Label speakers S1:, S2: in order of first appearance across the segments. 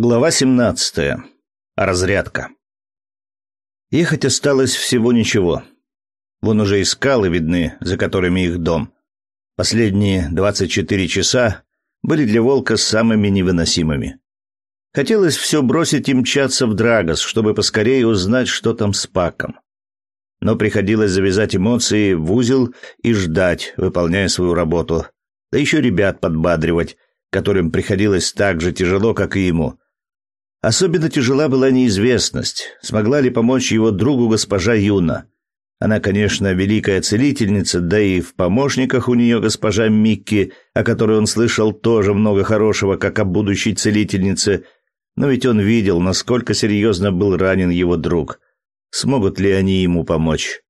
S1: Глава 17. Разрядка. Ехать осталось всего ничего. Вон уже и скалы видны, за которыми их дом. Последние 24 часа были для волка самыми невыносимыми. Хотелось все бросить и мчаться в Драгос, чтобы поскорее узнать, что там с Паком. Но приходилось завязать эмоции в узел и ждать, выполняя свою работу. Да еще ребят подбадривать, которым приходилось так же тяжело, как и ему – Особенно тяжела была неизвестность, смогла ли помочь его другу госпожа Юна. Она, конечно, великая целительница, да и в помощниках у нее госпожа Микки, о которой он слышал тоже много хорошего, как о будущей целительнице, но ведь он видел, насколько серьезно был ранен его друг. Смогут ли они ему помочь?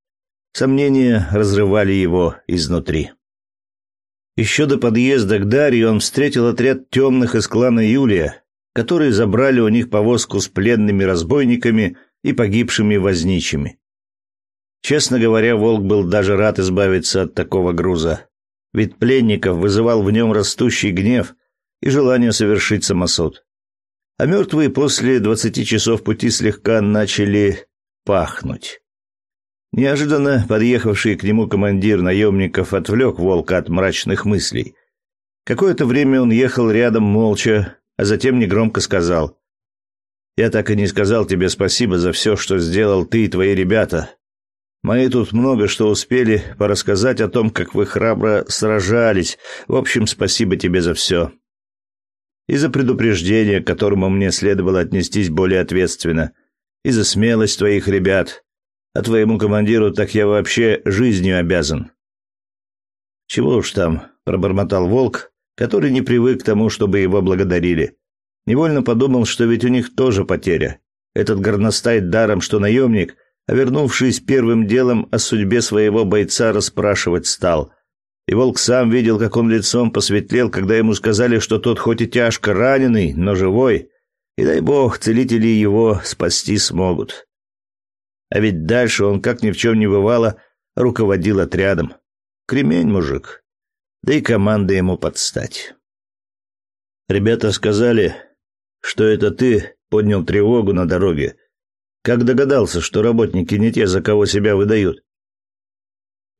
S1: Сомнения разрывали его изнутри. Еще до подъезда к Дарье он встретил отряд темных из клана Юлия, которые забрали у них повозку с пленными разбойниками и погибшими возничими. Честно говоря, Волк был даже рад избавиться от такого груза, ведь пленников вызывал в нем растущий гнев и желание совершить самосуд. А мертвые после двадцати часов пути слегка начали пахнуть. Неожиданно подъехавший к нему командир наемников отвлек волка от мрачных мыслей. Какое-то время он ехал рядом молча, а затем негромко сказал: "Я так и не сказал тебе спасибо за все, что сделал ты и твои ребята. Мои тут много что успели порассказать о том, как вы храбро сражались. В общем, спасибо тебе за все. И за предупреждение, к которому мне следовало отнестись более ответственно, и за смелость твоих ребят. А твоему командиру так я вообще жизнью обязан. Чего уж там, пробормотал Волк, который не привык к тому, чтобы его благодарили. Невольно подумал, что ведь у них тоже потеря. Этот горностай даром, что наемник, а вернувшись первым делом о судьбе своего бойца расспрашивать стал. И волк сам видел, как он лицом посветлел, когда ему сказали, что тот хоть и тяжко раненый, но живой, и дай бог, целители его спасти смогут. А ведь дальше он, как ни в чем не бывало, руководил отрядом. Кремень, мужик да и команда ему подстать. Ребята сказали, что это ты поднял тревогу на дороге. Как догадался, что работники не те, за кого себя выдают?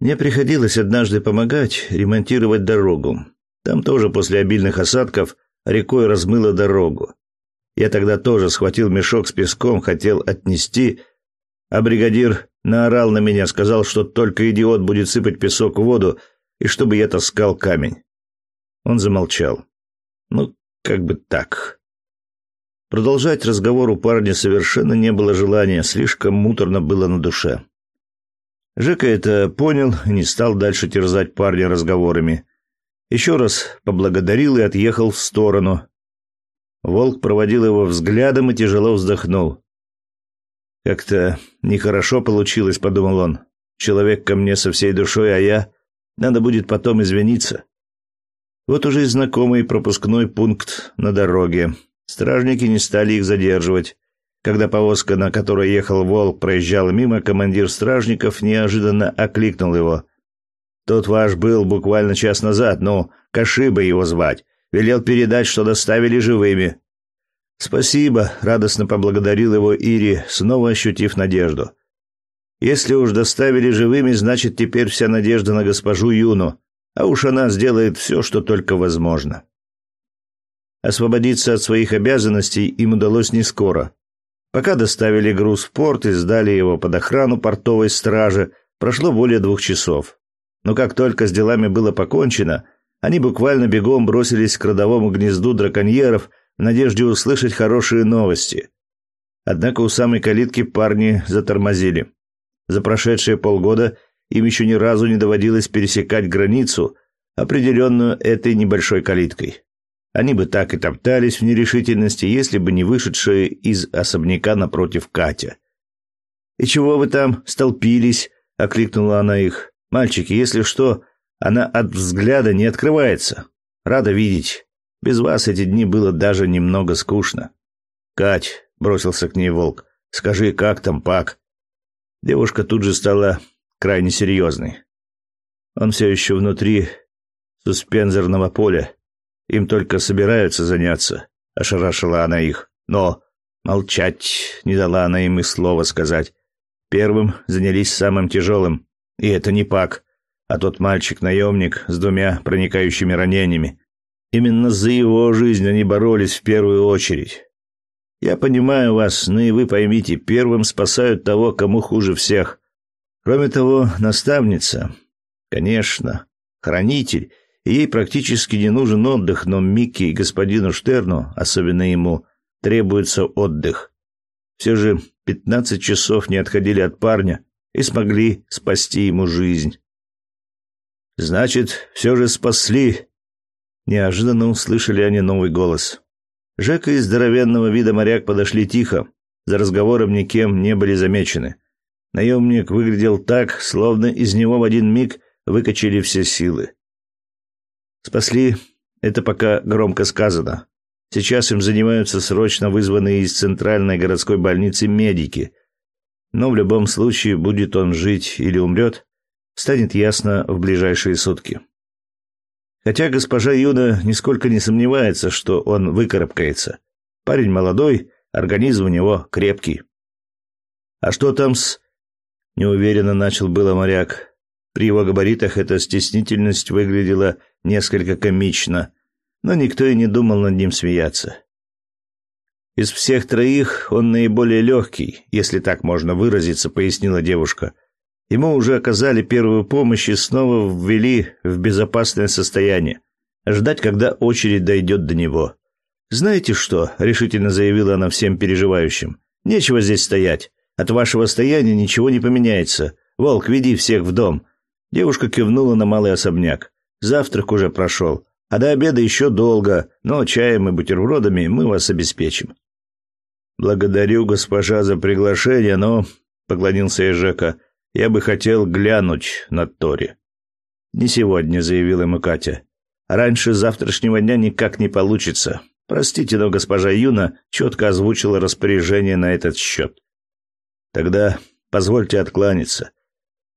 S1: Мне приходилось однажды помогать ремонтировать дорогу. Там тоже после обильных осадков рекой размыло дорогу. Я тогда тоже схватил мешок с песком, хотел отнести, а бригадир наорал на меня, сказал, что только идиот будет сыпать песок в воду, и чтобы я таскал камень. Он замолчал. Ну, как бы так. Продолжать разговор у парня совершенно не было желания, слишком муторно было на душе. Жека это понял и не стал дальше терзать парня разговорами. Еще раз поблагодарил и отъехал в сторону. Волк проводил его взглядом и тяжело вздохнул. Как-то нехорошо получилось, подумал он. Человек ко мне со всей душой, а я надо будет потом извиниться. Вот уже и знакомый пропускной пункт на дороге. Стражники не стали их задерживать. Когда повозка, на которой ехал волк, проезжала мимо, командир стражников неожиданно окликнул его. «Тот ваш был буквально час назад, ну, Кашиба его звать. Велел передать, что доставили живыми». «Спасибо», — радостно поблагодарил его Ири, снова ощутив надежду. Если уж доставили живыми, значит, теперь вся надежда на госпожу Юну, а уж она сделает все, что только возможно. Освободиться от своих обязанностей им удалось не скоро. Пока доставили груз в порт и сдали его под охрану портовой стражи, прошло более двух часов. Но как только с делами было покончено, они буквально бегом бросились к родовому гнезду драконьеров в надежде услышать хорошие новости. Однако у самой калитки парни затормозили. За прошедшие полгода им еще ни разу не доводилось пересекать границу, определенную этой небольшой калиткой. Они бы так и топтались в нерешительности, если бы не вышедшая из особняка напротив Катя. «И чего вы там столпились?» — окликнула она их. «Мальчики, если что, она от взгляда не открывается. Рада видеть. Без вас эти дни было даже немного скучно». «Кать», — бросился к ней волк, — «скажи, как там Пак?» Девушка тут же стала крайне серьезной. Он все еще внутри суспензорного поля. Им только собираются заняться, ошарашила она их. Но молчать не дала она им и слова сказать. Первым занялись самым тяжелым. И это не Пак, а тот мальчик-наемник с двумя проникающими ранениями. Именно за его жизнь они боролись в первую очередь. Я понимаю вас, но и вы поймите, первым спасают того, кому хуже всех. Кроме того, наставница, конечно, хранитель, и ей практически не нужен отдых, но Микки и господину Штерну, особенно ему, требуется отдых. Все же пятнадцать часов не отходили от парня и смогли спасти ему жизнь. Значит, все же спасли. Неожиданно услышали они новый голос. Жека и здоровенного вида моряк подошли тихо, за разговором никем не были замечены. Наемник выглядел так, словно из него в один миг выкачали все силы. Спасли — это пока громко сказано. Сейчас им занимаются срочно вызванные из центральной городской больницы медики. Но в любом случае, будет он жить или умрет, станет ясно в ближайшие сутки. Хотя госпожа Юна нисколько не сомневается, что он выкарабкается. Парень молодой, организм у него крепкий. А что там с неуверенно начал было моряк. При его габаритах эта стеснительность выглядела несколько комично, но никто и не думал над ним смеяться. Из всех троих он наиболее легкий, если так можно выразиться, пояснила девушка. Ему уже оказали первую помощь и снова ввели в безопасное состояние. Ждать, когда очередь дойдет до него. «Знаете что?» — решительно заявила она всем переживающим. «Нечего здесь стоять. От вашего стояния ничего не поменяется. Волк, веди всех в дом». Девушка кивнула на малый особняк. «Завтрак уже прошел. А до обеда еще долго, но чаем и бутербродами мы вас обеспечим». «Благодарю, госпожа, за приглашение, но...» — поклонился я Жека — я бы хотел глянуть на Тори. Не сегодня, заявила ему Катя. Раньше завтрашнего дня никак не получится. Простите, но госпожа Юна четко озвучила распоряжение на этот счет. Тогда позвольте откланяться.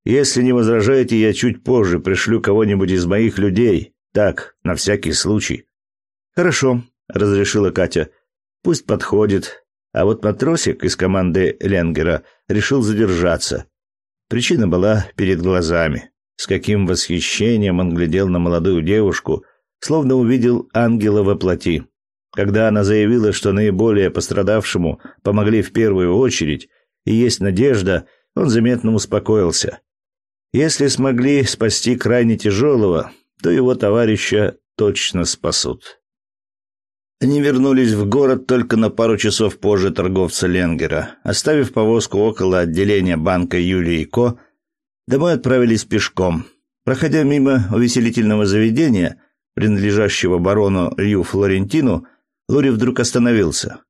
S1: Если не возражаете, я чуть позже пришлю кого-нибудь из моих людей. Так, на всякий случай. Хорошо, разрешила Катя. Пусть подходит. А вот матросик из команды Ленгера решил задержаться. Причина была перед глазами. С каким восхищением он глядел на молодую девушку, словно увидел ангела во плоти. Когда она заявила, что наиболее пострадавшему помогли в первую очередь, и есть надежда, он заметно успокоился. Если смогли спасти крайне тяжелого, то его товарища точно спасут. Они вернулись в город только на пару часов позже торговца Ленгера. Оставив повозку около отделения банка Юлии и Ко, домой отправились пешком. Проходя мимо увеселительного заведения, принадлежащего барону Лью Флорентину, Лури вдруг остановился.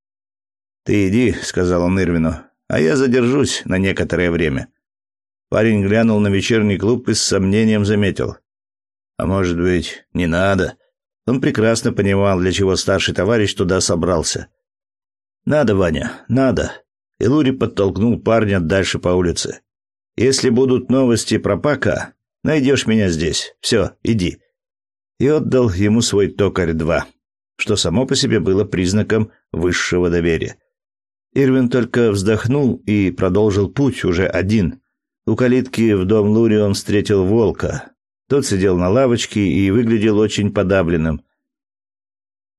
S1: «Ты иди», — сказал он Ирвину, — «а я задержусь на некоторое время». Парень глянул на вечерний клуб и с сомнением заметил. «А может быть, не надо?» Он прекрасно понимал, для чего старший товарищ туда собрался. «Надо, Ваня, надо!» И Лури подтолкнул парня дальше по улице. «Если будут новости про Пака, найдешь меня здесь. Все, иди». И отдал ему свой токарь-2, что само по себе было признаком высшего доверия. Ирвин только вздохнул и продолжил путь уже один. У калитки в дом Лури он встретил волка, тот сидел на лавочке и выглядел очень подавленным.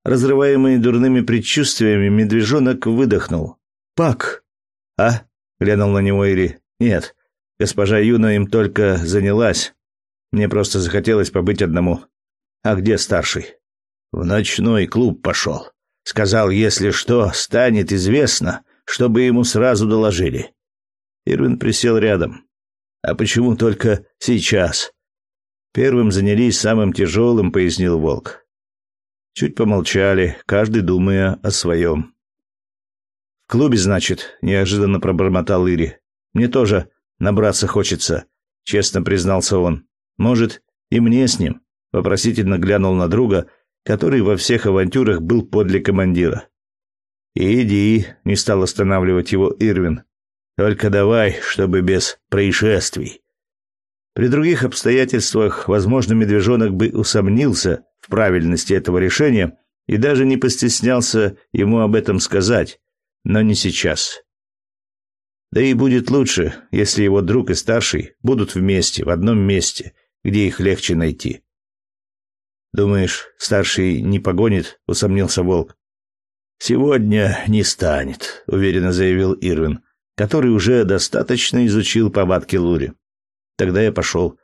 S1: Разрываемый дурными предчувствиями, медвежонок выдохнул. «Пак!» «А?» — глянул на него Ири. «Нет, госпожа Юна им только занялась. Мне просто захотелось побыть одному. А где старший?» «В ночной клуб пошел. Сказал, если что, станет известно, чтобы ему сразу доложили». Ирвин присел рядом. «А почему только сейчас?» Первым занялись самым тяжелым, пояснил Волк. Чуть помолчали, каждый думая о своем. В клубе, значит, неожиданно пробормотал Ири. Мне тоже набраться хочется, честно признался он. Может, и мне с ним? Вопросительно глянул на друга, который во всех авантюрах был подле командира. «Иди», — не стал останавливать его Ирвин. «Только давай, чтобы без происшествий». При других обстоятельствах, возможно, медвежонок бы усомнился в правильности этого решения, и даже не постеснялся ему об этом сказать, но не сейчас. Да и будет лучше, если его друг и старший будут вместе, в одном месте, где их легче найти. «Думаешь, старший не погонит?» — усомнился Волк. «Сегодня не станет», — уверенно заявил Ирвин, который уже достаточно изучил повадки Лури. «Тогда я пошел».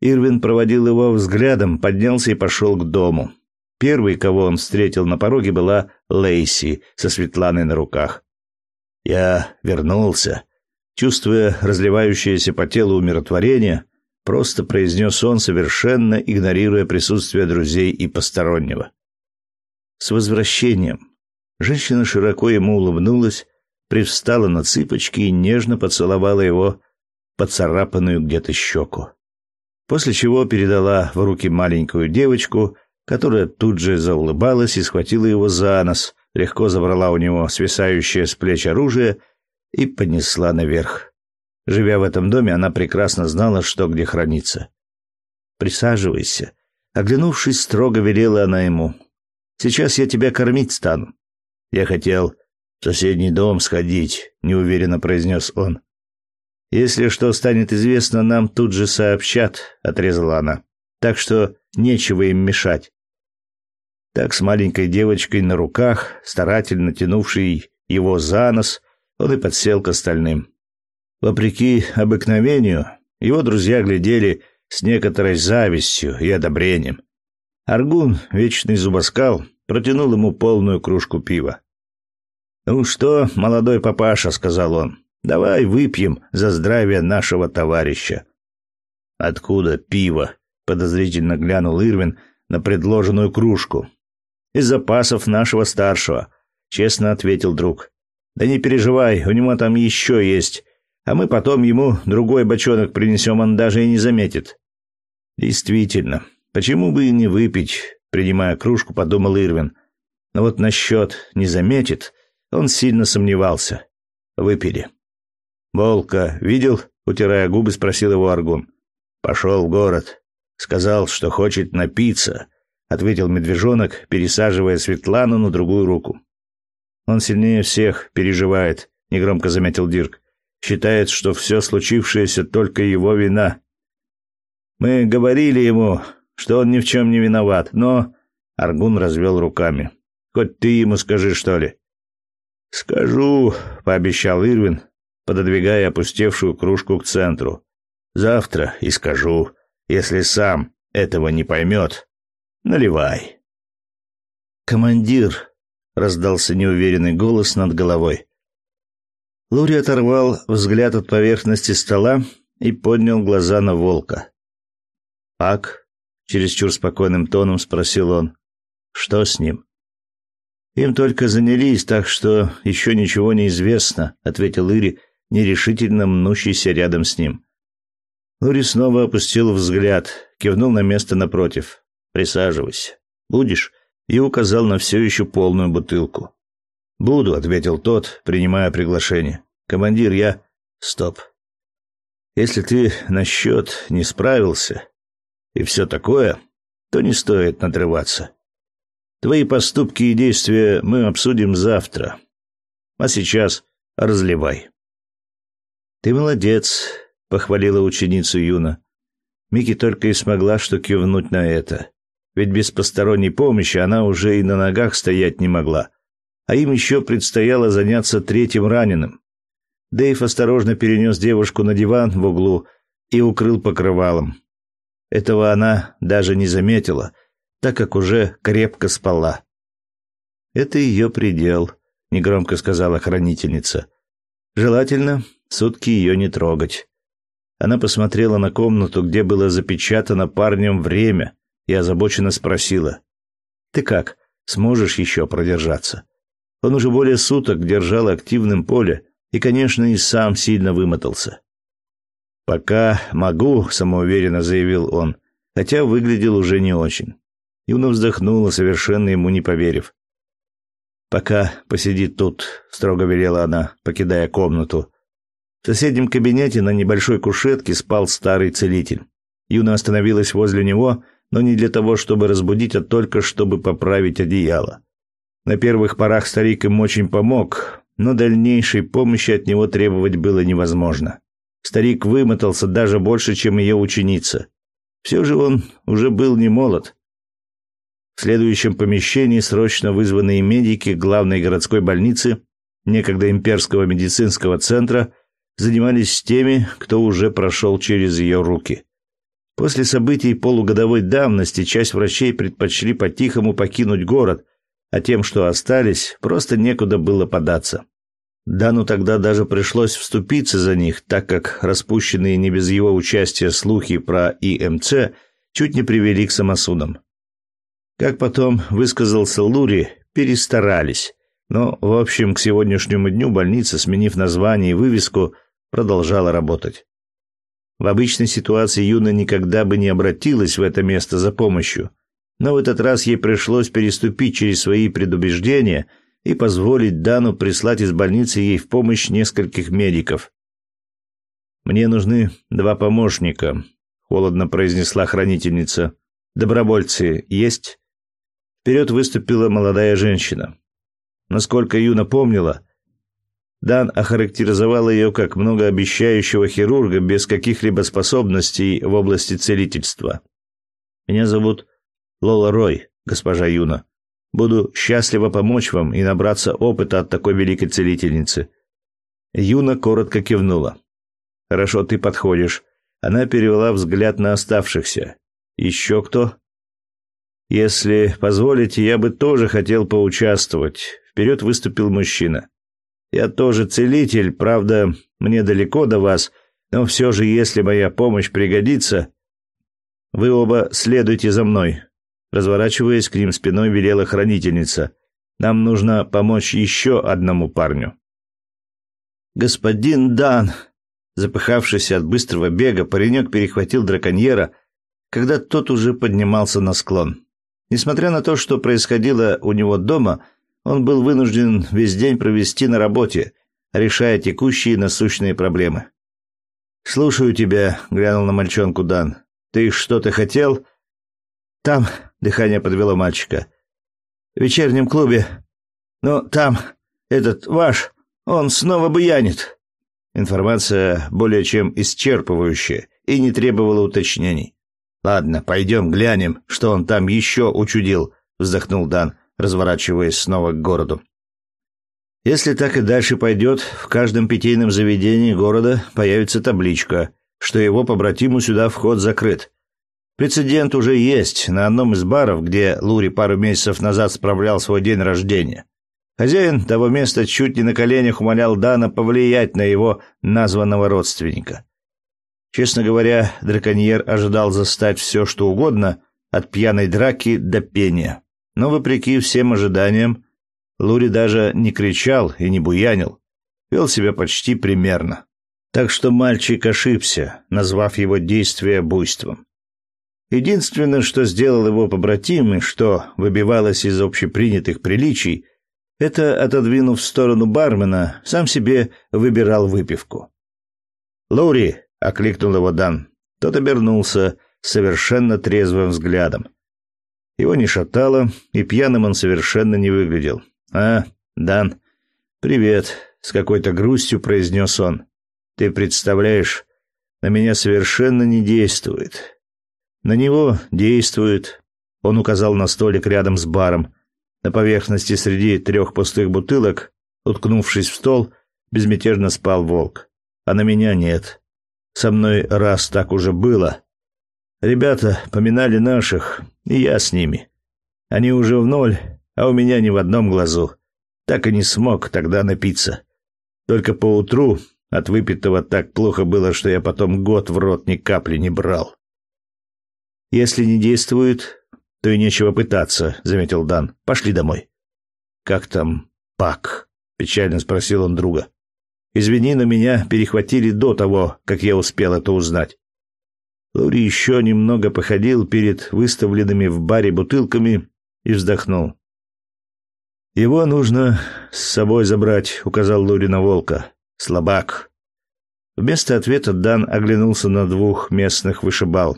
S1: Ирвин проводил его взглядом, поднялся и пошел к дому. Первый, кого он встретил на пороге, была Лейси со Светланой на руках. Я вернулся, чувствуя разливающееся по телу умиротворение, просто произнес он, совершенно игнорируя присутствие друзей и постороннего. С возвращением. Женщина широко ему улыбнулась, привстала на цыпочки и нежно поцеловала его поцарапанную где-то щеку. После чего передала в руки маленькую девочку, которая тут же заулыбалась и схватила его за нос, легко забрала у него свисающее с плеч оружие и понесла наверх. Живя в этом доме, она прекрасно знала, что где хранится. «Присаживайся». Оглянувшись, строго велела она ему. «Сейчас я тебя кормить стану». «Я хотел в соседний дом сходить», — неуверенно произнес он. «Если что станет известно, нам тут же сообщат», — отрезала она. «Так что нечего им мешать. Так с маленькой девочкой на руках, старательно тянувшей его за нос, он и подсел к остальным. Вопреки обыкновению, его друзья глядели с некоторой завистью и одобрением. Аргун, вечный зубоскал, протянул ему полную кружку пива. «Ну что, молодой папаша», — сказал он, — «давай выпьем за здравие нашего товарища». «Откуда пиво?» — подозрительно глянул Ирвин на предложенную кружку, из запасов нашего старшего, честно ответил друг. Да не переживай, у него там еще есть, а мы потом ему другой бочонок принесем, он даже и не заметит. Действительно, почему бы и не выпить, принимая кружку, подумал Ирвин. Но вот насчет не заметит, он сильно сомневался. Выпили. Волка видел? Утирая губы, спросил его Аргун. Пошел в город. Сказал, что хочет напиться — ответил медвежонок, пересаживая Светлану на другую руку. «Он сильнее всех переживает», — негромко заметил Дирк. «Считает, что все случившееся только его вина. Мы говорили ему, что он ни в чем не виноват, но...» Аргун развел руками. «Хоть ты ему скажи, что ли?» «Скажу», — пообещал Ирвин, пододвигая опустевшую кружку к центру. «Завтра и скажу, если сам этого не поймет, Наливай. Командир, раздался неуверенный голос над головой. Лури оторвал взгляд от поверхности стола и поднял глаза на волка. «Ак?» — чересчур спокойным тоном спросил он. «Что с ним?» «Им только занялись, так что еще ничего не известно», — ответил Ири, нерешительно мнущийся рядом с ним. Лури снова опустил взгляд, кивнул на место напротив. Присаживайся. Будешь?» И указал на все еще полную бутылку. «Буду», — ответил тот, принимая приглашение. «Командир, я...» «Стоп. Если ты на счет не справился и все такое, то не стоит надрываться. Твои поступки и действия мы обсудим завтра. А сейчас разливай». «Ты молодец», — похвалила ученицу Юна. Мики только и смогла что кивнуть на это ведь без посторонней помощи она уже и на ногах стоять не могла. А им еще предстояло заняться третьим раненым. Дэйв осторожно перенес девушку на диван в углу и укрыл покрывалом. Этого она даже не заметила, так как уже крепко спала. «Это ее предел», — негромко сказала хранительница. «Желательно сутки ее не трогать». Она посмотрела на комнату, где было запечатано парнем время, и озабоченно спросила. «Ты как, сможешь еще продержаться?» Он уже более суток держал активным поле и, конечно, и сам сильно вымотался. «Пока могу», — самоуверенно заявил он, хотя выглядел уже не очень. Юна вздохнула, совершенно ему не поверив. «Пока посидит тут», — строго велела она, покидая комнату. В соседнем кабинете на небольшой кушетке спал старый целитель. Юна остановилась возле него но не для того, чтобы разбудить, а только чтобы поправить одеяло. На первых порах старик им очень помог, но дальнейшей помощи от него требовать было невозможно. Старик вымотался даже больше, чем ее ученица. Все же он уже был не молод. В следующем помещении срочно вызванные медики главной городской больницы, некогда имперского медицинского центра, занимались теми, кто уже прошел через ее руки. После событий полугодовой давности часть врачей предпочли по-тихому покинуть город, а тем, что остались, просто некуда было податься. Дану тогда даже пришлось вступиться за них, так как распущенные не без его участия слухи про ИМЦ чуть не привели к самосудам. Как потом высказался Лури, перестарались. Но, в общем, к сегодняшнему дню больница, сменив название и вывеску, продолжала работать. В обычной ситуации Юна никогда бы не обратилась в это место за помощью, но в этот раз ей пришлось переступить через свои предубеждения – и позволить Дану прислать из больницы ей в помощь нескольких медиков. «Мне нужны два помощника», — холодно произнесла хранительница. «Добровольцы есть?» Вперед выступила молодая женщина. Насколько Юна помнила, Дан охарактеризовал ее как многообещающего хирурга без каких-либо способностей в области целительства. «Меня зовут Лола Рой, госпожа Юна. Буду счастлива помочь вам и набраться опыта от такой великой целительницы. Юна коротко кивнула. Хорошо, ты подходишь. Она перевела взгляд на оставшихся. Еще кто? Если позволите, я бы тоже хотел поучаствовать. Вперед выступил мужчина. Я тоже целитель, правда, мне далеко до вас, но все же, если моя помощь пригодится, вы оба следуйте за мной. Разворачиваясь к ним спиной, велела хранительница. «Нам нужно помочь еще одному парню». «Господин Дан!» Запыхавшись от быстрого бега, паренек перехватил драконьера, когда тот уже поднимался на склон. Несмотря на то, что происходило у него дома, он был вынужден весь день провести на работе, решая текущие насущные проблемы. «Слушаю тебя», — глянул на мальчонку Дан. «Ты что-то хотел?» «Там Дыхание подвело мальчика. В вечернем клубе. Но там этот ваш, он снова буянит. Информация более чем исчерпывающая и не требовала уточнений. Ладно, пойдем глянем, что он там еще учудил, вздохнул Дан, разворачиваясь снова к городу. Если так и дальше пойдет, в каждом питейном заведении города появится табличка, что его побратиму сюда вход закрыт. Прецедент уже есть на одном из баров, где Лури пару месяцев назад справлял свой день рождения. Хозяин того места чуть не на коленях умолял Дана повлиять на его названного родственника. Честно говоря, драконьер ожидал застать все, что угодно, от пьяной драки до пения. Но, вопреки всем ожиданиям, Лури даже не кричал и не буянил. Вел себя почти примерно. Так что мальчик ошибся, назвав его действие буйством. Единственное, что сделал его побратим и что выбивалось из общепринятых приличий, это, отодвинув в сторону бармена, сам себе выбирал выпивку. «Лоури!» — окликнул его Дан. Тот обернулся совершенно трезвым взглядом. Его не шатало, и пьяным он совершенно не выглядел. «А, Дан, привет!» — с какой-то грустью произнес он. «Ты представляешь, на меня совершенно не действует. На него действует. Он указал на столик рядом с баром. На поверхности среди трех пустых бутылок, уткнувшись в стол, безмятежно спал волк. А на меня нет. Со мной раз так уже было. Ребята поминали наших, и я с ними. Они уже в ноль, а у меня ни в одном глазу. Так и не смог тогда напиться. Только поутру от выпитого так плохо было, что я потом год в рот ни капли не брал. Если не действует, то и нечего пытаться, заметил Дан. Пошли домой. Как там Пак? печально спросил он друга. Извини, но меня перехватили до того, как я успел это узнать. Лури еще немного походил перед выставленными в баре бутылками и вздохнул. Его нужно с собой забрать, указал Лури на волка. Слабак. Вместо ответа Дан оглянулся на двух местных вышибал.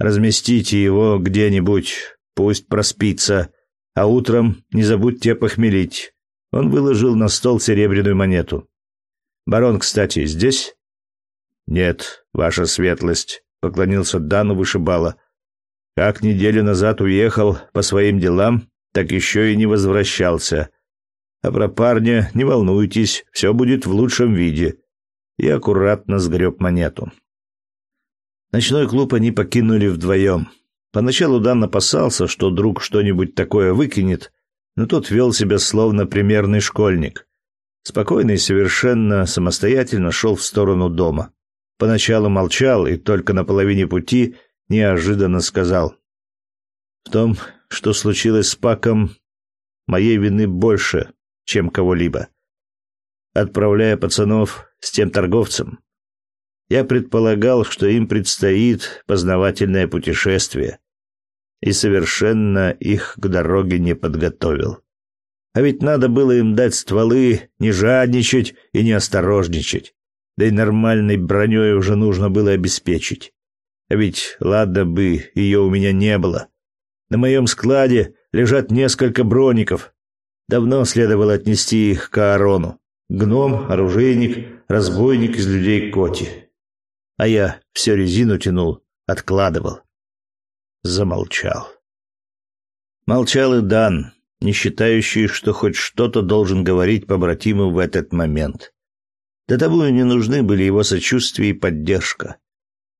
S1: Разместите его где-нибудь, пусть проспится, а утром не забудьте похмелить. Он выложил на стол серебряную монету. Барон, кстати, здесь? Нет, ваша светлость, поклонился Дану вышибала. Как неделю назад уехал по своим делам, так еще и не возвращался. А про парня не волнуйтесь, все будет в лучшем виде. И аккуратно сгреб монету. Ночной клуб они покинули вдвоем. Поначалу Дан опасался, что друг что-нибудь такое выкинет, но тот вел себя словно примерный школьник. Спокойно и совершенно самостоятельно шел в сторону дома. Поначалу молчал и только на половине пути неожиданно сказал. «В том, что случилось с Паком, моей вины больше, чем кого-либо. Отправляя пацанов с тем торговцем, я предполагал, что им предстоит познавательное путешествие, и совершенно их к дороге не подготовил. А ведь надо было им дать стволы, не жадничать и не осторожничать. Да и нормальной броней уже нужно было обеспечить. А ведь ладно бы ее у меня не было. На моем складе лежат несколько броников. Давно следовало отнести их к Аарону. Гном, оружейник, разбойник из людей Коти. А я все резину тянул, откладывал. Замолчал. Молчал и Дан, не считающий, что хоть что-то должен говорить побратиму в этот момент. До того не нужны были его сочувствие и поддержка.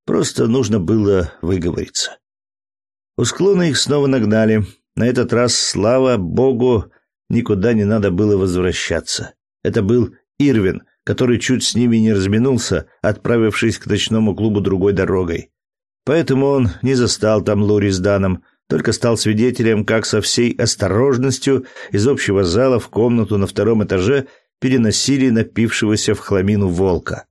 S1: Просто нужно было выговориться. У склона их снова нагнали. На этот раз, слава богу, никуда не надо было возвращаться. Это был Ирвин, который чуть с ними не разминулся, отправившись к ночному клубу другой дорогой. Поэтому он не застал там Лури с Даном, только стал свидетелем, как со всей осторожностью из общего зала в комнату на втором этаже переносили напившегося в хламину волка.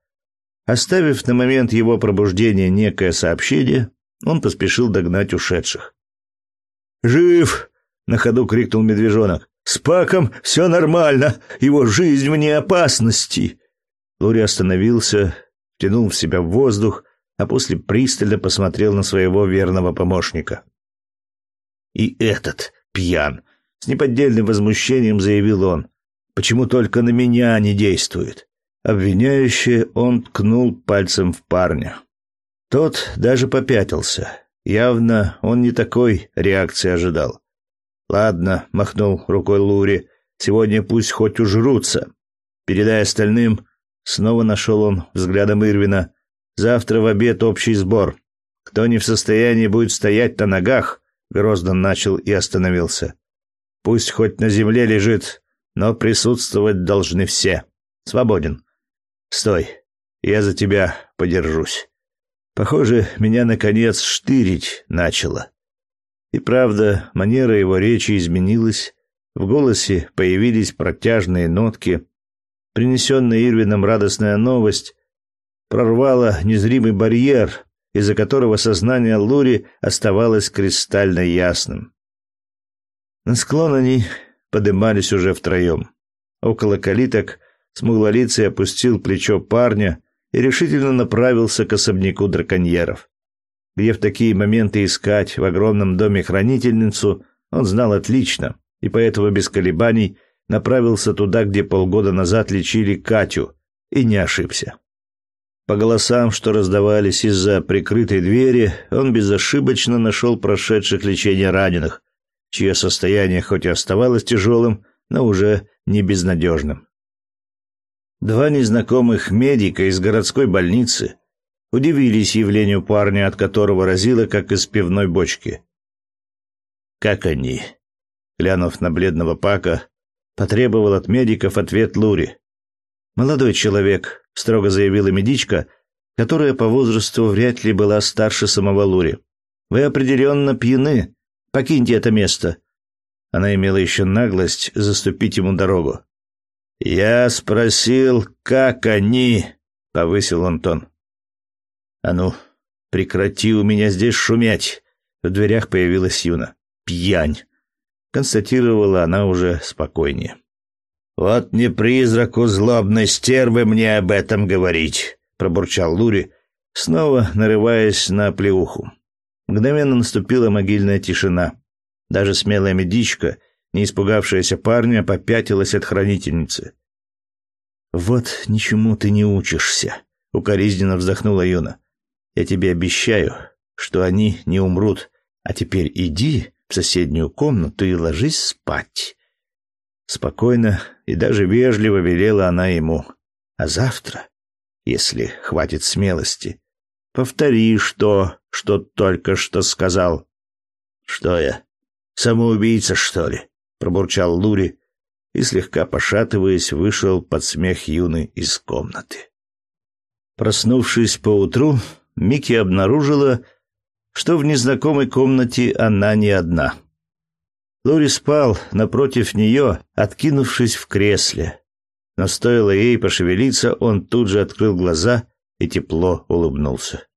S1: Оставив на момент его пробуждения некое сообщение, он поспешил догнать ушедших. «Жив!» — на ходу крикнул медвежонок. «С Паком все нормально, его жизнь вне опасности!» Лури остановился, втянул в себя воздух, а после пристально посмотрел на своего верного помощника. И этот пьян. С неподдельным возмущением заявил он. Почему только на меня не действует? Обвиняюще он ткнул пальцем в парня. Тот даже попятился. Явно он не такой реакции ожидал. «Ладно», — махнул рукой Лури, — «сегодня пусть хоть ужрутся. Передай остальным». Снова нашел он взглядом Ирвина. «Завтра в обед общий сбор. Кто не в состоянии будет стоять на ногах, Гроздан начал и остановился. Пусть хоть на земле лежит, но присутствовать должны все. Свободен. Стой. Я за тебя подержусь. Похоже, меня наконец штырить начало. И правда, манера его речи изменилась, в голосе появились протяжные нотки. Принесенная Ирвином радостная новость прорвала незримый барьер, из-за которого сознание Лури оставалось кристально ясным. На склон они подымались уже втроем. Около калиток смуглолицый опустил плечо парня и решительно направился к особняку драконьеров. Где в такие моменты искать в огромном доме хранительницу, он знал отлично, и поэтому без колебаний направился туда, где полгода назад лечили Катю, и не ошибся. По голосам, что раздавались из-за прикрытой двери, он безошибочно нашел прошедших лечение раненых, чье состояние хоть и оставалось тяжелым, но уже не безнадежным. Два незнакомых медика из городской больницы удивились явлению парня, от которого разило, как из пивной бочки. «Как они?» Глянув на бледного Пака, потребовал от медиков ответ Лури. «Молодой человек, строго заявила медичка, которая по возрасту вряд ли была старше самого Лури. Вы определенно пьяны. Покиньте это место. Она имела еще наглость заступить ему дорогу. Я спросил, как они, повысил он тон. А ну, прекрати у меня здесь шуметь. В дверях появилась Юна. Пьянь, констатировала она уже спокойнее. «Вот не призраку злобной стервы мне об этом говорить», — пробурчал Лури, снова нарываясь на плеуху. Мгновенно наступила могильная тишина. Даже смелая медичка, не испугавшаяся парня, попятилась от хранительницы. «Вот ничему ты не учишься», — укоризненно вздохнула Юна. «Я тебе обещаю, что они не умрут. А теперь иди в соседнюю комнату и ложись спать». Спокойно и даже вежливо велела она ему. «А завтра, если хватит смелости, повторишь то, что только что сказал». «Что я, самоубийца, что ли?» — пробурчал Лури, и, слегка пошатываясь, вышел под смех Юны из комнаты. Проснувшись поутру, Микки обнаружила, что в незнакомой комнате она не одна. Лури спал напротив нее, откинувшись в кресле. Но стоило ей пошевелиться, он тут же открыл глаза и тепло улыбнулся.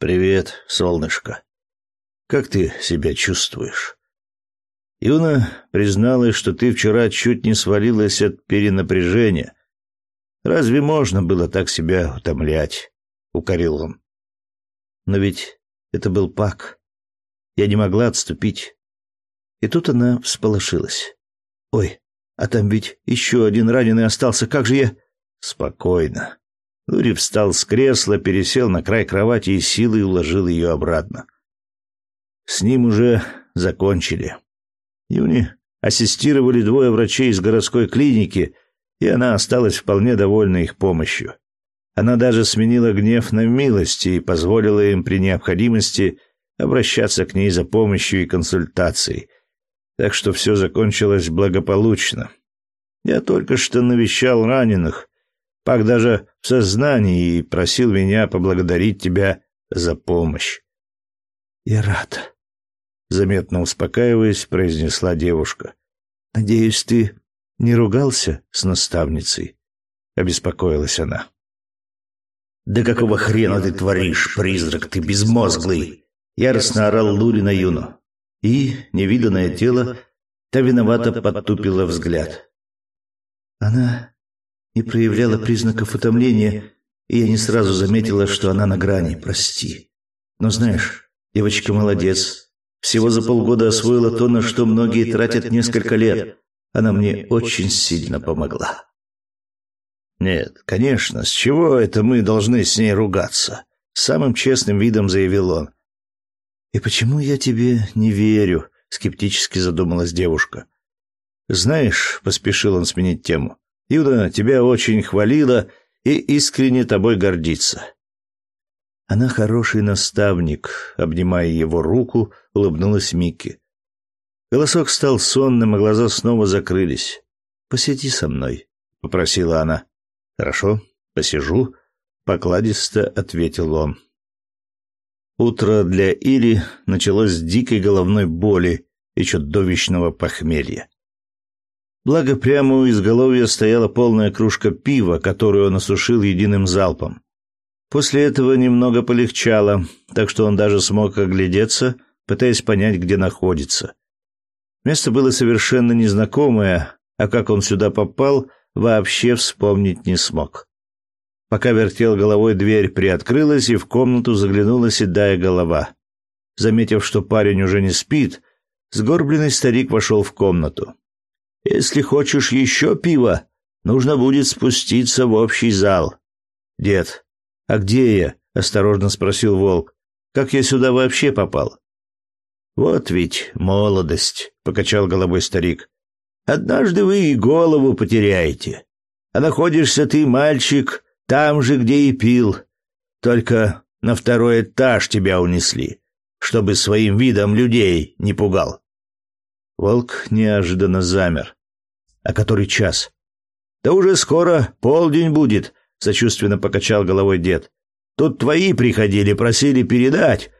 S1: «Привет, солнышко. Как ты себя чувствуешь?» Юна призналась, что ты вчера чуть не свалилась от перенапряжения. Разве можно было так себя утомлять? укорил он. Но ведь это был Пак. Я не могла отступить. И тут она всполошилась. Ой, а там ведь еще один раненый остался. Как же я Спокойно. Лури встал с кресла, пересел на край кровати и силой уложил ее обратно. С ним уже закончили. Юни ассистировали двое врачей из городской клиники, и она осталась вполне довольна их помощью. Она даже сменила гнев на милость и позволила им при необходимости обращаться к ней за помощью и консультацией. Так что все закончилось благополучно. Я только что навещал раненых, Пак даже в сознании и просил меня поблагодарить тебя за помощь. Я рад, заметно успокаиваясь, произнесла девушка. Надеюсь, ты не ругался с наставницей, обеспокоилась она. Да какого хрена ты творишь, призрак ты безмозглый, яростно орал Лури на Юну. И невиданное тело та виновато подтупила взгляд. Она не проявляла признаков утомления, и я не сразу заметила, что она на грани, прости. Но знаешь, девочка молодец, всего за полгода освоила то, на что многие тратят несколько лет. Она мне очень сильно помогла. Нет, конечно, с чего это мы должны с ней ругаться? Самым честным видом заявил он. И почему я тебе не верю? скептически задумалась девушка. Знаешь, поспешил он сменить тему. Юда тебя очень хвалила и искренне тобой гордится. Она хороший наставник, обнимая его руку, улыбнулась Микки. Голосок стал сонным, а глаза снова закрылись. Посиди со мной, попросила она. Хорошо, посижу, покладисто ответил он. Утро для Ири началось с дикой головной боли и чудовищного похмелья. Благо прямо у изголовья стояла полная кружка пива, которую он осушил единым залпом. После этого немного полегчало, так что он даже смог оглядеться, пытаясь понять, где находится. Место было совершенно незнакомое, а как он сюда попал, вообще вспомнить не смог. Пока вертел головой, дверь приоткрылась, и в комнату заглянула седая голова. Заметив, что парень уже не спит, сгорбленный старик вошел в комнату. «Если хочешь еще пива, нужно будет спуститься в общий зал». «Дед, «А где я?» — осторожно спросил волк. «Как я сюда вообще попал?» «Вот ведь молодость», — покачал головой старик. «Однажды вы и голову потеряете. А находишься ты, мальчик, там же, где и пил. Только на второй этаж тебя унесли, чтобы своим видом людей не пугал». Волк неожиданно замер. «А который час?» «Да уже скоро полдень будет», сочувственно покачал головой дед. Тут твои приходили, просили передать,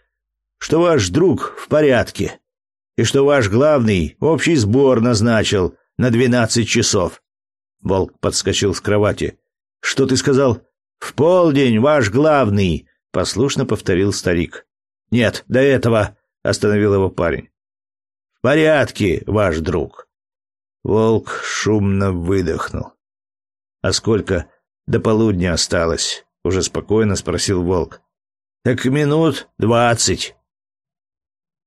S1: что ваш друг в порядке и что ваш главный общий сбор назначил на двенадцать часов. Волк подскочил с кровати. Что ты сказал? В полдень ваш главный, послушно повторил старик. Нет, до этого, остановил его парень. В порядке, ваш друг. Волк шумно выдохнул. А сколько до полудня осталось, уже спокойно спросил волк. Так минут двадцать,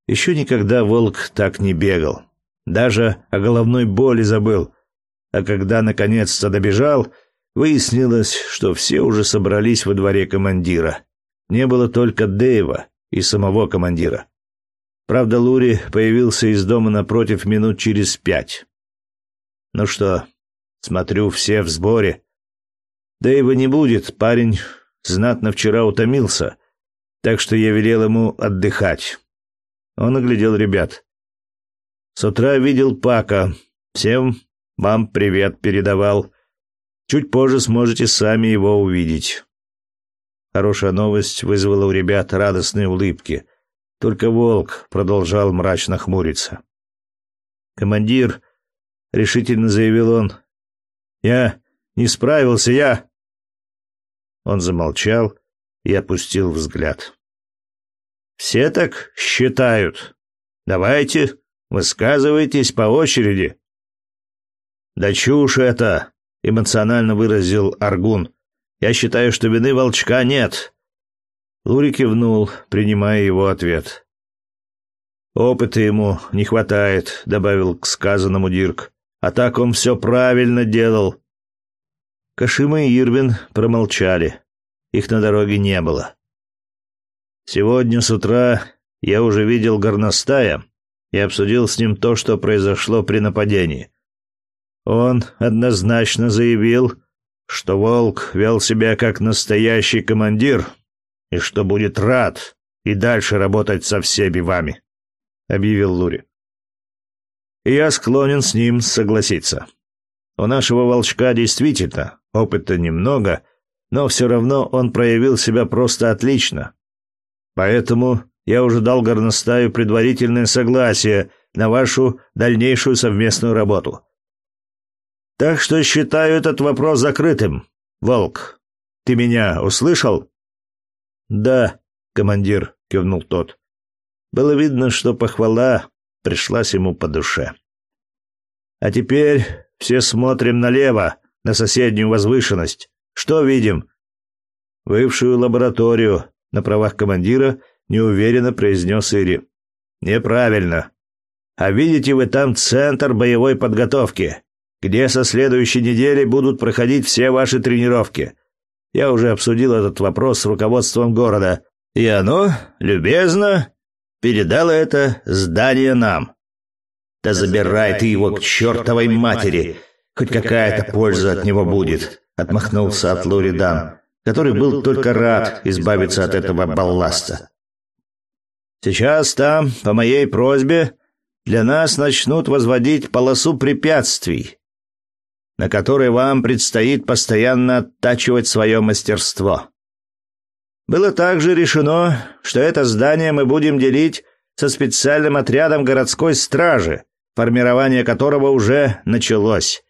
S1: Еще никогда волк так не бегал. Даже о головной боли забыл. А когда наконец-то добежал, выяснилось, что все уже собрались во дворе командира. Не было только Дэйва и самого командира. Правда, Лури появился из дома напротив минут через пять. Ну что, смотрю, все в сборе. Дэйва не будет, парень знатно вчера утомился, так что я велел ему отдыхать. Он оглядел ребят. С утра видел Пака. Всем вам привет передавал. Чуть позже сможете сами его увидеть. Хорошая новость вызвала у ребят радостные улыбки. Только волк продолжал мрачно хмуриться. Командир решительно заявил он: "Я не справился, я". Он замолчал и опустил взгляд. Все так считают. Давайте, высказывайтесь по очереди. Да чушь это, эмоционально выразил Аргун. Я считаю, что вины волчка нет. Лури кивнул, принимая его ответ. Опыта ему не хватает, добавил к сказанному Дирк. А так он все правильно делал. Кашима и Ирвин промолчали. Их на дороге не было. Сегодня с утра я уже видел горностая и обсудил с ним то, что произошло при нападении. Он однозначно заявил, что волк вел себя как настоящий командир и что будет рад и дальше работать со всеми вами, объявил Лури. Я склонен с ним согласиться. У нашего волчка действительно опыта немного, но все равно он проявил себя просто отлично. Поэтому я уже дал горностаю предварительное согласие на вашу дальнейшую совместную работу. Так что считаю этот вопрос закрытым. Волк, ты меня услышал? Да, командир, кивнул тот. Было видно, что похвала пришлась ему по душе. А теперь все смотрим налево, на соседнюю возвышенность. Что видим? Бывшую лабораторию, на правах командира неуверенно произнес Ири. Неправильно. А видите вы там центр боевой подготовки, где со следующей недели будут проходить все ваши тренировки. Я уже обсудил этот вопрос с руководством города, и оно любезно передало это здание нам. Да забирай ты его к чертовой матери, хоть какая-то польза от него будет, отмахнулся от Лоридан который был только рад избавиться от этого балласта. Сейчас там, по моей просьбе, для нас начнут возводить полосу препятствий, на которой вам предстоит постоянно оттачивать свое мастерство. Было также решено, что это здание мы будем делить со специальным отрядом городской стражи, формирование которого уже началось.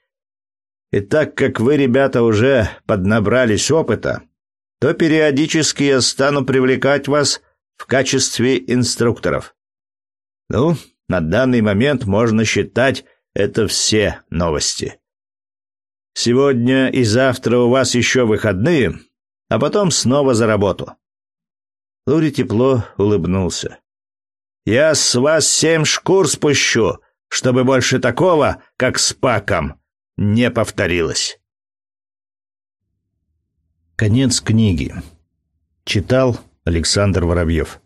S1: И так как вы, ребята, уже поднабрались опыта, то периодически я стану привлекать вас в качестве инструкторов. Ну, на данный момент можно считать это все новости. Сегодня и завтра у вас еще выходные, а потом снова за работу. Лури тепло улыбнулся. Я с вас семь шкур спущу, чтобы больше такого, как с Паком, не повторилось. Конец книги. Читал Александр Воробьев.